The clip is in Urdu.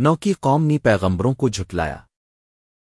نو کی قوم نے پیغمبروں کو جھٹلایا۔